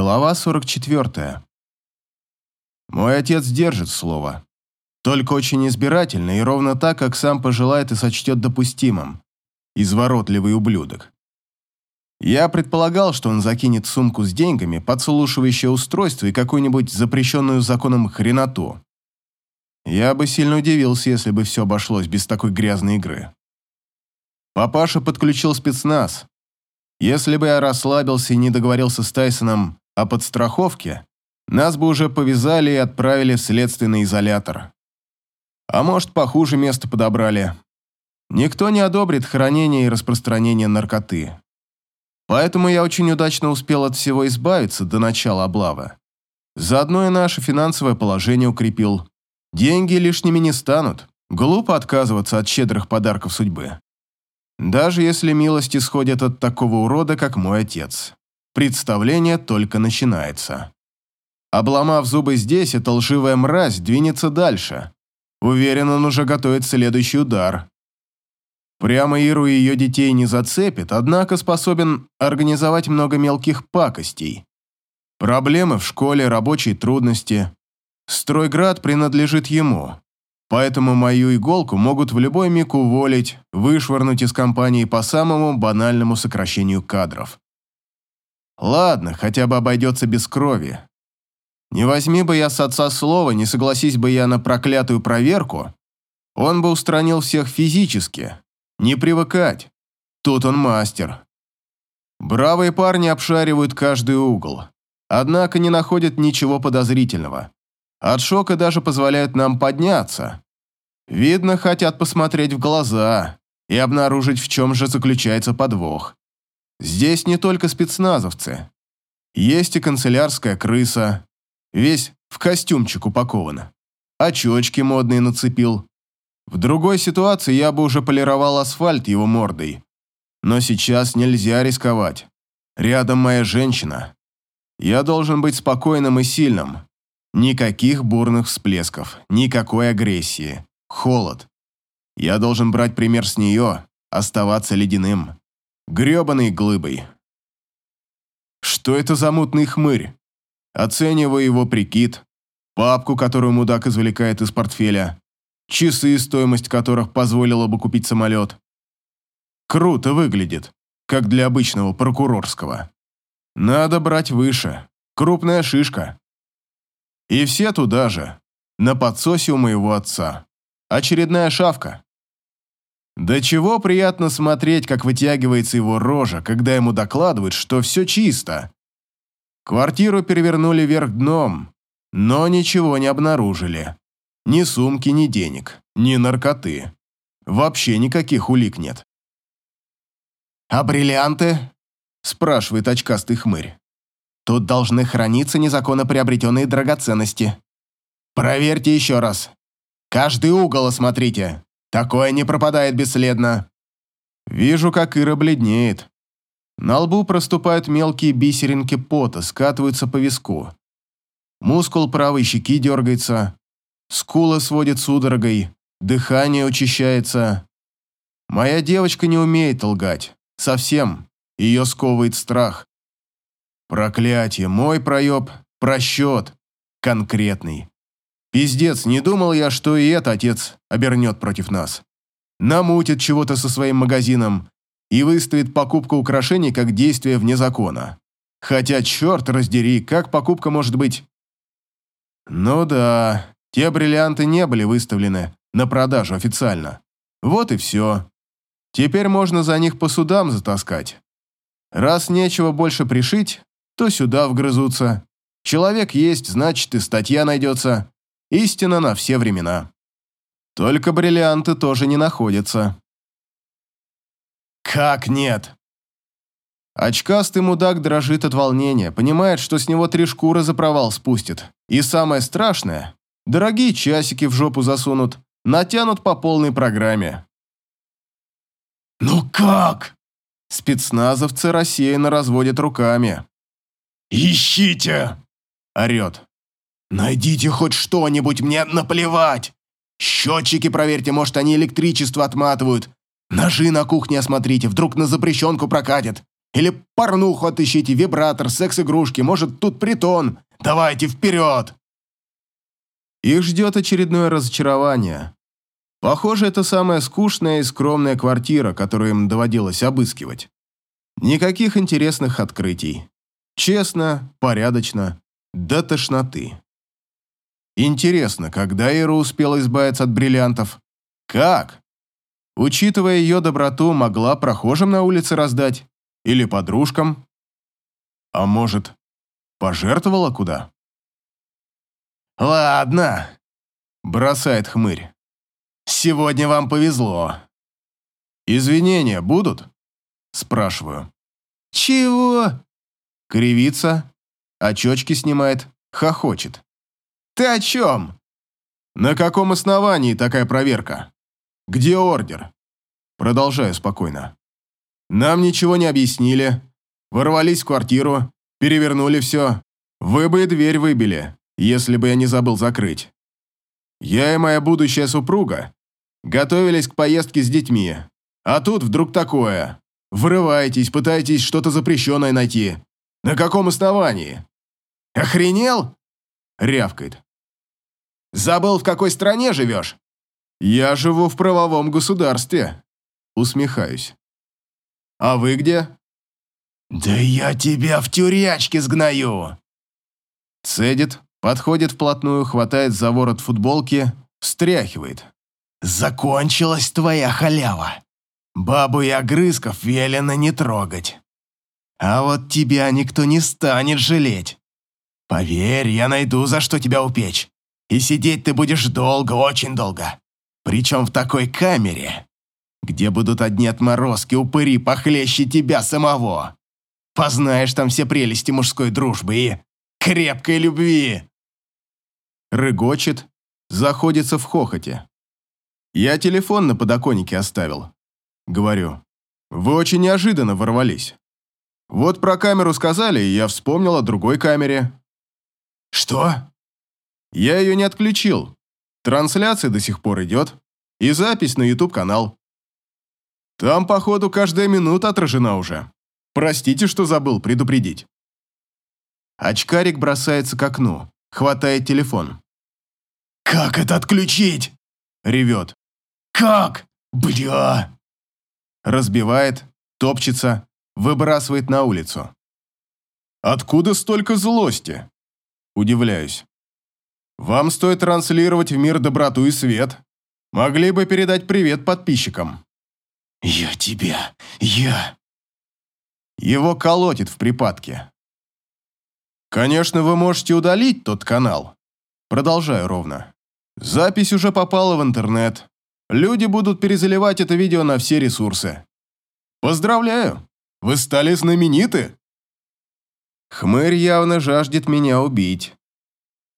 Глава 44. Мой отец держит слово. Только очень избирательно и ровно так, как сам пожелает и сочтет допустимым. Изворотливый ублюдок. Я предполагал, что он закинет сумку с деньгами, подслушивающее устройство и какую-нибудь запрещенную законом хреноту. Я бы сильно удивился, если бы все обошлось без такой грязной игры. Папаша подключил спецназ. Если бы я расслабился и не договорился с Тайсоном о подстраховке, нас бы уже повязали и отправили в следственный изолятор. А может, похуже место подобрали. Никто не одобрит хранение и распространение наркоты. Поэтому я очень удачно успел от всего избавиться до начала облавы. Заодно и наше финансовое положение укрепил. Деньги лишними не станут. Глупо отказываться от щедрых подарков судьбы. Даже если милости сходят от такого урода, как мой отец. Представление только начинается. Обломав зубы здесь, эта лживая мразь двинется дальше. Уверен, он уже готовит следующий удар. Прямо Иру и ее детей не зацепит, однако способен организовать много мелких пакостей. Проблемы в школе, рабочие трудности. Стройград принадлежит ему. Поэтому мою иголку могут в любой миг уволить, вышвырнуть из компании по самому банальному сокращению кадров. Ладно, хотя бы обойдется без крови. Не возьми бы я с отца слова, не согласись бы я на проклятую проверку, он бы устранил всех физически. Не привыкать. Тут он мастер. Бравые парни обшаривают каждый угол, однако не находят ничего подозрительного. От шока даже позволяют нам подняться. Видно, хотят посмотреть в глаза и обнаружить, в чем же заключается подвох. Здесь не только спецназовцы. Есть и канцелярская крыса, весь в костюмчик упакован. Очечки модные нацепил. В другой ситуации я бы уже полировал асфальт его мордой. Но сейчас нельзя рисковать. Рядом моя женщина. Я должен быть спокойным и сильным. Никаких бурных всплесков, никакой агрессии, холод. Я должен брать пример с нее, оставаться ледяным грёбаной глыбой. Что это за мутный хмырь? Оценивая его прикид, папку, которую мудак извлекает из портфеля, часы, стоимость которых позволила бы купить самолет. Круто выглядит, как для обычного прокурорского. Надо брать выше, крупная шишка. И все туда же, на подсосе у моего отца. Очередная шавка. Да чего приятно смотреть, как вытягивается его рожа, когда ему докладывают, что все чисто. Квартиру перевернули вверх дном, но ничего не обнаружили. Ни сумки, ни денег, ни наркоты. Вообще никаких улик нет. «А бриллианты?» – спрашивает очкастый хмырь. «Тут должны храниться незаконно приобретенные драгоценности. Проверьте еще раз. Каждый угол осмотрите. Такое не пропадает бесследно. Вижу, как Ира бледнеет. На лбу проступают мелкие бисеринки пота, скатываются по виску. Мускул правой щеки дергается. Скула сводит судорогой. Дыхание учащается. Моя девочка не умеет лгать. Совсем. Ее сковывает страх. Проклятие, мой проеб, просчет. Конкретный. Пиздец, не думал я, что и это отец обернет против нас. Намутит чего-то со своим магазином и выставит покупку украшений как действие вне закона. Хотя, черт раздери, как покупка может быть? Ну да, те бриллианты не были выставлены на продажу официально. Вот и все. Теперь можно за них по судам затаскать. Раз нечего больше пришить, то сюда вгрызутся. Человек есть, значит и статья найдется. Истина на все времена. Только бриллианты тоже не находятся. Как нет? Очкастый мудак дрожит от волнения, понимает, что с него три шкуры за провал спустит. И самое страшное, дорогие часики в жопу засунут, натянут по полной программе. «Ну как?» Спецназовцы рассеянно разводят руками. «Ищите!» – орет. «Найдите хоть что-нибудь, мне наплевать! Счетчики проверьте, может, они электричество отматывают. Ножи на кухне осмотрите, вдруг на запрещенку прокатят. Или порнуху отыщите, вибратор, секс-игрушки, может, тут притон. Давайте вперед!» Их ждет очередное разочарование. Похоже, это самая скучная и скромная квартира, которую им доводилось обыскивать. Никаких интересных открытий. Честно, порядочно, до тошноты. Интересно, когда Ира успела избавиться от бриллиантов? Как? Учитывая ее доброту, могла прохожим на улице раздать? Или подружкам? А может, пожертвовала куда? «Ладно», — бросает хмырь. «Сегодня вам повезло». «Извинения будут?» — спрашиваю. «Чего?» Кривится, очечки снимает, хохочет. «Ты о чем?» «На каком основании такая проверка? Где ордер?» Продолжаю спокойно. «Нам ничего не объяснили. Ворвались в квартиру, перевернули все. Вы бы и дверь выбили, если бы я не забыл закрыть. Я и моя будущая супруга готовились к поездке с детьми. А тут вдруг такое. Врываетесь, пытаетесь что-то запрещенное найти. На каком основании? Охренел? Рявкает. Забыл, в какой стране живешь? Я живу в правовом государстве. Усмехаюсь. А вы где? Да я тебя в тюрячке сгною. Цедит, подходит вплотную, хватает за ворот футболки, встряхивает. Закончилась твоя халява. Бабу и огрызков велено не трогать. А вот тебя никто не станет жалеть. Поверь, я найду, за что тебя упечь. И сидеть ты будешь долго, очень долго. Причем в такой камере, где будут одни отморозки, упыри похлеще тебя самого. Познаешь там все прелести мужской дружбы и крепкой любви. Рыгочет, заходится в хохоте. Я телефон на подоконнике оставил. Говорю, вы очень неожиданно ворвались. Вот про камеру сказали, и я вспомнил о другой камере. Что? Я ее не отключил. Трансляция до сих пор идет. И запись на YouTube-канал. Там, походу, каждая минута отражена уже. Простите, что забыл предупредить. Очкарик бросается к окну, хватает телефон. «Как это отключить?» – ревет. «Как? Бля!» Разбивает, топчется, выбрасывает на улицу. «Откуда столько злости?» Удивляюсь. «Вам стоит транслировать в мир доброту и свет. Могли бы передать привет подписчикам». «Я тебя, я...» Его колотит в припадке. «Конечно, вы можете удалить тот канал». Продолжаю ровно. Запись уже попала в интернет. Люди будут перезаливать это видео на все ресурсы. Поздравляю, вы стали знамениты. Хмырь явно жаждет меня убить.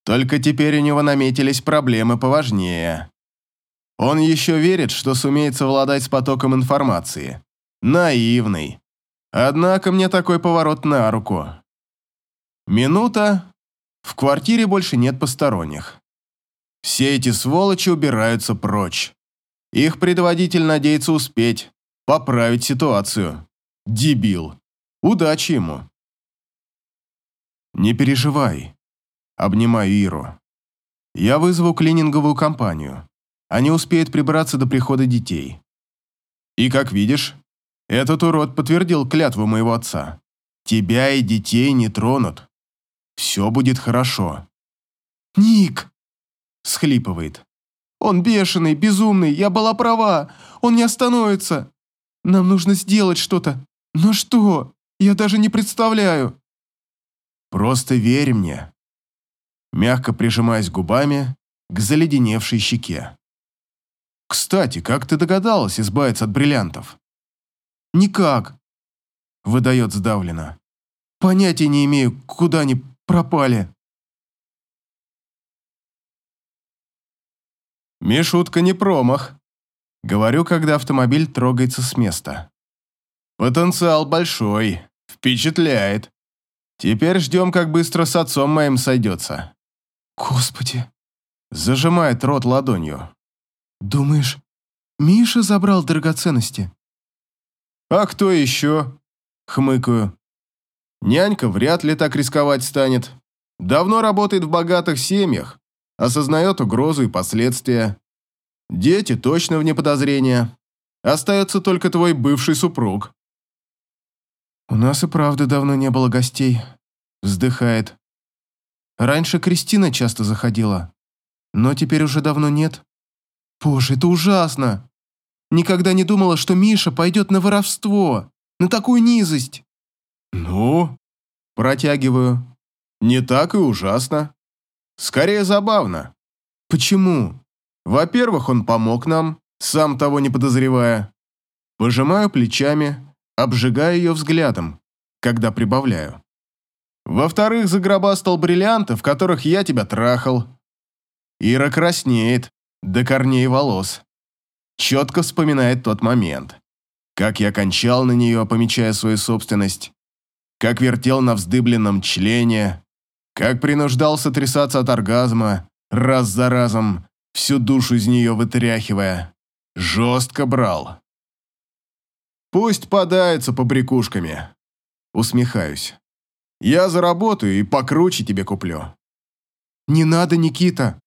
Только теперь у него наметились проблемы поважнее. Он еще верит, что сумеет совладать с потоком информации. Наивный. Однако мне такой поворот на руку. Минута. В квартире больше нет посторонних. Все эти сволочи убираются прочь. Их предводитель надеется успеть, поправить ситуацию. Дебил. Удачи ему. Не переживай. Обнимаю Иру. Я вызову клининговую компанию. Они успеют прибраться до прихода детей. И, как видишь, этот урод подтвердил клятву моего отца. Тебя и детей не тронут. Все будет хорошо. «Ник!» – схлипывает. Он бешеный, безумный, я была права. Он не остановится. Нам нужно сделать что-то. Но что? Я даже не представляю. Просто верь мне. Мягко прижимаясь губами к заледеневшей щеке. Кстати, как ты догадалась избавиться от бриллиантов? Никак. Выдает сдавленно. Понятия не имею, куда они пропали. Мишутка не промах. Говорю, когда автомобиль трогается с места. Потенциал большой, впечатляет. Теперь ждем, как быстро с отцом моим сойдется. Господи. Зажимает рот ладонью. Думаешь, Миша забрал драгоценности? А кто еще? хмыкаю. Нянька вряд ли так рисковать станет. Давно работает в богатых семьях, осознает угрозу и последствия. Дети точно вне подозрения. Остается только твой бывший супруг. У нас и правда давно не было гостей. Вздыхает. Раньше Кристина часто заходила, но теперь уже давно нет. Боже, это ужасно. Никогда не думала, что Миша пойдет на воровство, на такую низость. Ну, протягиваю. Не так и ужасно. Скорее забавно. Почему? Во-первых, он помог нам, сам того не подозревая. Пожимаю плечами, обжигая ее взглядом, когда прибавляю. Во-вторых, загробастал бриллианты, в которых я тебя трахал. Ира краснеет, до корней волос. Четко вспоминает тот момент. Как я кончал на нее, помечая свою собственность. Как вертел на вздыбленном члене. Как принуждал сотрясаться от оргазма, раз за разом, всю душу из нее вытряхивая. Жестко брал. Пусть подается побрякушками. Усмехаюсь. Я заработаю и покруче тебе куплю. Не надо, Никита.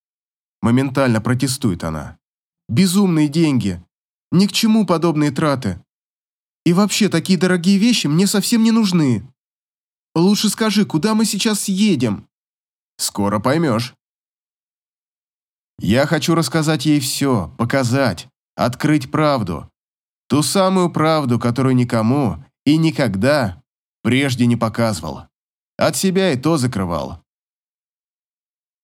Моментально протестует она. Безумные деньги. Ни к чему подобные траты. И вообще, такие дорогие вещи мне совсем не нужны. Лучше скажи, куда мы сейчас едем? Скоро поймешь. Я хочу рассказать ей все, показать, открыть правду. Ту самую правду, которую никому и никогда прежде не показывал. От себя и то закрывал.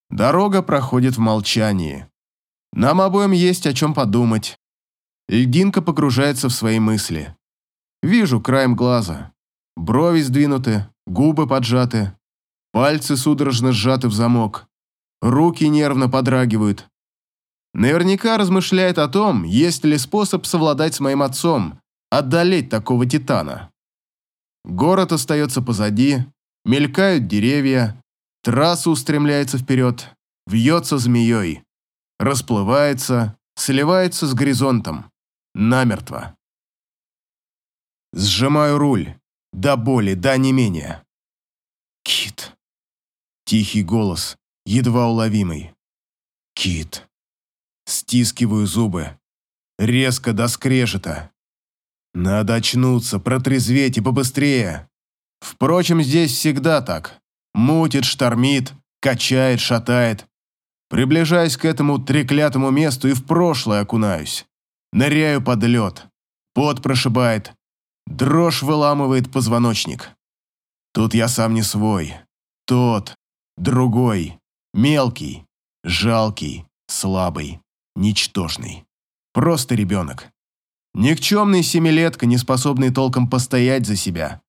Дорога проходит в молчании. Нам обоим есть о чем подумать. Льдинка погружается в свои мысли. Вижу краем глаза. Брови сдвинуты, губы поджаты, пальцы судорожно сжаты в замок, руки нервно подрагивают. Наверняка размышляет о том, есть ли способ совладать с моим отцом, одолеть такого титана. Город остается позади, мелькают деревья, трасса устремляется вперед, вьется змеей, расплывается, сливается с горизонтом, намертво. Сжимаю руль, до боли, до не менее. Кит. Тихий голос, едва уловимый. Кит. Стискиваю зубы. Резко до скрежета. Надо очнуться, протрезветь и побыстрее. Впрочем, здесь всегда так. Мутит, штормит, качает, шатает. Приближаясь к этому треклятому месту и в прошлое окунаюсь. Ныряю под лед. Пот прошибает. Дрожь выламывает позвоночник. Тут я сам не свой. Тот, другой, мелкий, жалкий, слабый, ничтожный. Просто ребенок. Никчемный семилетка, не способный толком постоять за себя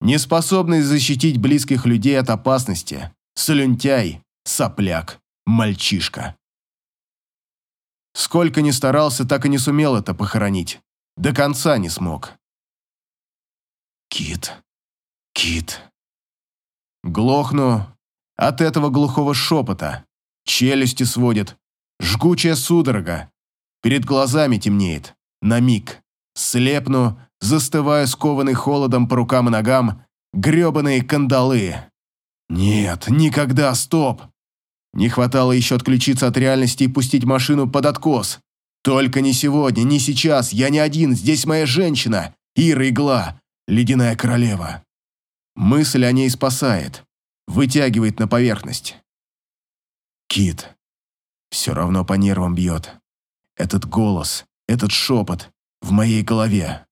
не способный защитить близких людей от опасности, слюнтяй, сопляк, мальчишка. Сколько ни старался, так и не сумел это похоронить. До конца не смог. Кит, кит. Глохну от этого глухого шепота. Челюсти сводит. Жгучая судорога. Перед глазами темнеет. На миг. Слепну застывая скованный холодом по рукам и ногам, гребаные кандалы. Нет, никогда, стоп. Не хватало еще отключиться от реальности и пустить машину под откос. Только не сегодня, не сейчас, я не один, здесь моя женщина, Ира Игла, ледяная королева. Мысль о ней спасает, вытягивает на поверхность. Кит. Все равно по нервам бьет. Этот голос, этот шепот в моей голове.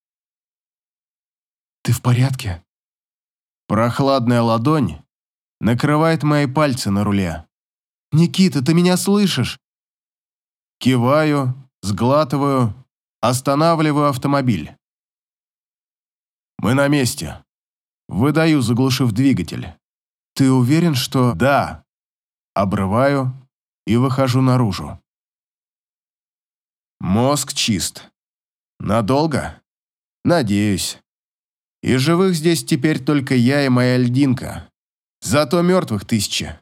«Ты в порядке?» Прохладная ладонь накрывает мои пальцы на руле. «Никита, ты меня слышишь?» Киваю, сглатываю, останавливаю автомобиль. «Мы на месте». Выдаю, заглушив двигатель. «Ты уверен, что...» «Да». Обрываю и выхожу наружу. Мозг чист. Надолго? Надеюсь. И живых здесь теперь только я и моя льдинка. Зато мертвых тысячи.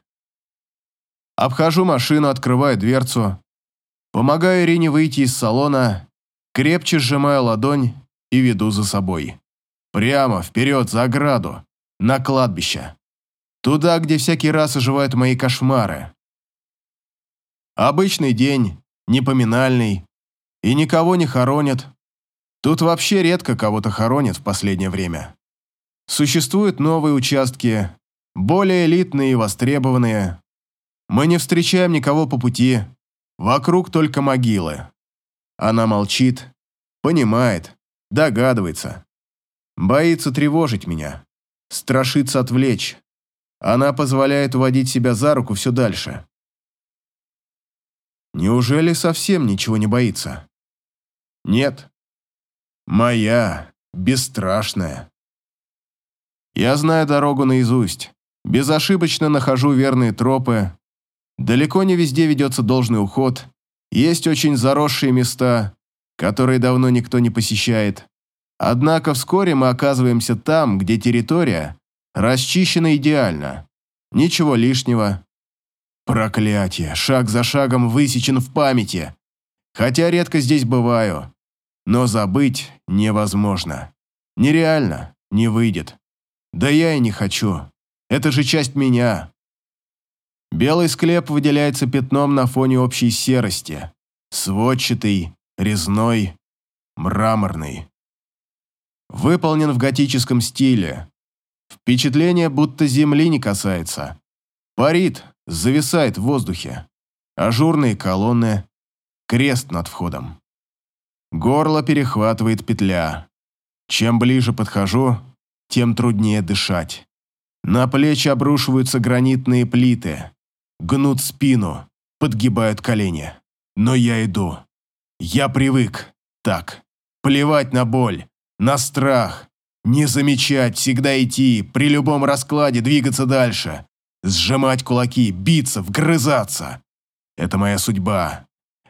Обхожу машину, открываю дверцу. Помогаю Ирине выйти из салона, крепче сжимаю ладонь и веду за собой. Прямо, вперед, за ограду. На кладбище. Туда, где всякий раз оживают мои кошмары. Обычный день, непоминальный, и никого не хоронят. Тут вообще редко кого-то хоронят в последнее время. Существуют новые участки, более элитные и востребованные. Мы не встречаем никого по пути, вокруг только могилы. Она молчит, понимает, догадывается. Боится тревожить меня, страшится отвлечь. Она позволяет уводить себя за руку все дальше. Неужели совсем ничего не боится? Нет. Моя, бесстрашная. Я знаю дорогу наизусть, безошибочно нахожу верные тропы. Далеко не везде ведется должный уход, есть очень заросшие места, которые давно никто не посещает. Однако вскоре мы оказываемся там, где территория расчищена идеально. Ничего лишнего. Проклятие, шаг за шагом высечен в памяти. Хотя редко здесь бываю. Но забыть невозможно. Нереально, не выйдет. Да я и не хочу. Это же часть меня. Белый склеп выделяется пятном на фоне общей серости. Сводчатый, резной, мраморный. Выполнен в готическом стиле. Впечатление, будто земли не касается. Парит, зависает в воздухе. Ажурные колонны, крест над входом. Горло перехватывает петля. Чем ближе подхожу, тем труднее дышать. На плечи обрушиваются гранитные плиты гнут спину, подгибают колени. Но я иду. Я привык. Так. Плевать на боль, на страх. Не замечать, всегда идти, при любом раскладе двигаться дальше. Сжимать кулаки, биться, вгрызаться. Это моя судьба.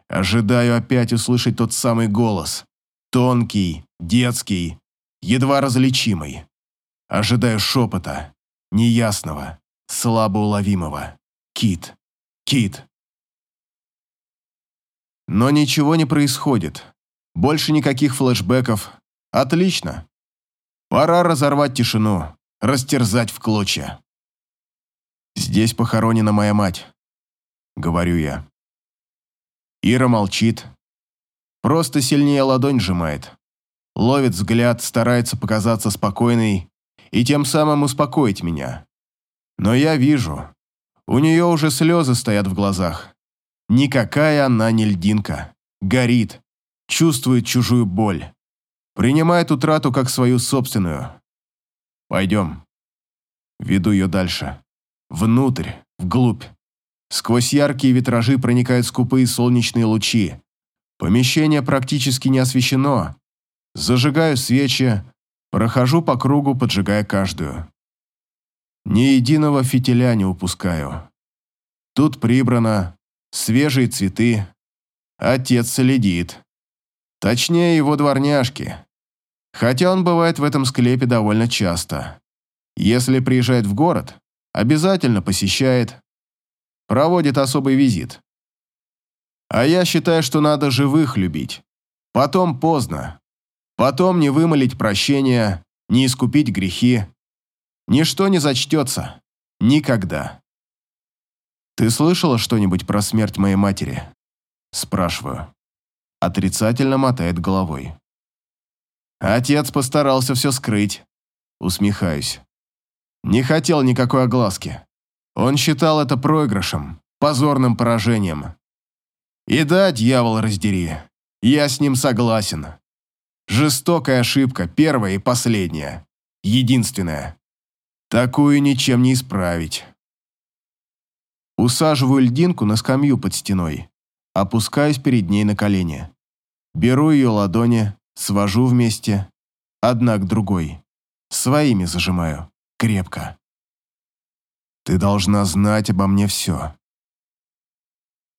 Ожидаю опять услышать тот самый голос. Тонкий, детский, едва различимый. Ожидаю шепота, неясного, слабо уловимого. Кит. Кит. Но ничего не происходит. Больше никаких флешбеков. Отлично. Пора разорвать тишину, растерзать в клочья. Здесь похоронена моя мать, говорю я. Ира молчит. Просто сильнее ладонь сжимает. Ловит взгляд, старается показаться спокойной и тем самым успокоить меня. Но я вижу, у нее уже слезы стоят в глазах. Никакая она не льдинка. Горит. Чувствует чужую боль. Принимает утрату как свою собственную. Пойдем. Веду ее дальше. Внутрь, вглубь. Сквозь яркие витражи проникают скупые солнечные лучи. Помещение практически не освещено. Зажигаю свечи, прохожу по кругу, поджигая каждую. Ни единого фитиля не упускаю. Тут прибрано, свежие цветы. Отец следит. Точнее, его дворняжки. Хотя он бывает в этом склепе довольно часто. Если приезжает в город, обязательно посещает. Проводит особый визит. А я считаю, что надо живых любить. Потом поздно. Потом не вымолить прощения, не искупить грехи. Ничто не зачтется. Никогда. «Ты слышала что-нибудь про смерть моей матери?» Спрашиваю. Отрицательно мотает головой. Отец постарался все скрыть. Усмехаюсь. Не хотел никакой огласки. Он считал это проигрышем, позорным поражением. И да, дьявол раздери, я с ним согласен. Жестокая ошибка, первая и последняя. Единственная. Такую ничем не исправить. Усаживаю льдинку на скамью под стеной, опускаюсь перед ней на колени. Беру ее ладони, свожу вместе, одна к другой. Своими зажимаю, крепко. Ты должна знать обо мне все.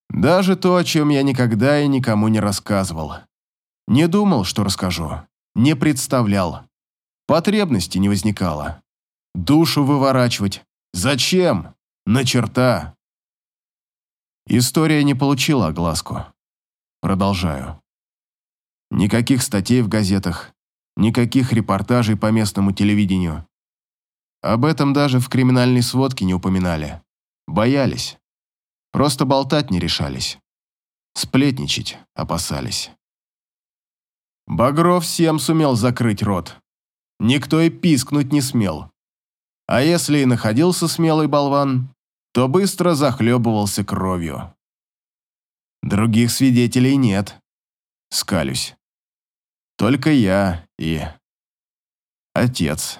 Даже то, о чем я никогда и никому не рассказывал. Не думал, что расскажу. Не представлял. Потребности не возникало. Душу выворачивать. Зачем? На черта. История не получила огласку. Продолжаю. Никаких статей в газетах, Никаких репортажей по местному телевидению. Об этом даже в криминальной сводке не упоминали. Боялись. Просто болтать не решались. Сплетничать опасались. Багров всем сумел закрыть рот. Никто и пискнуть не смел. А если и находился смелый болван, то быстро захлебывался кровью. Других свидетелей нет. Скалюсь. Только я и... Отец.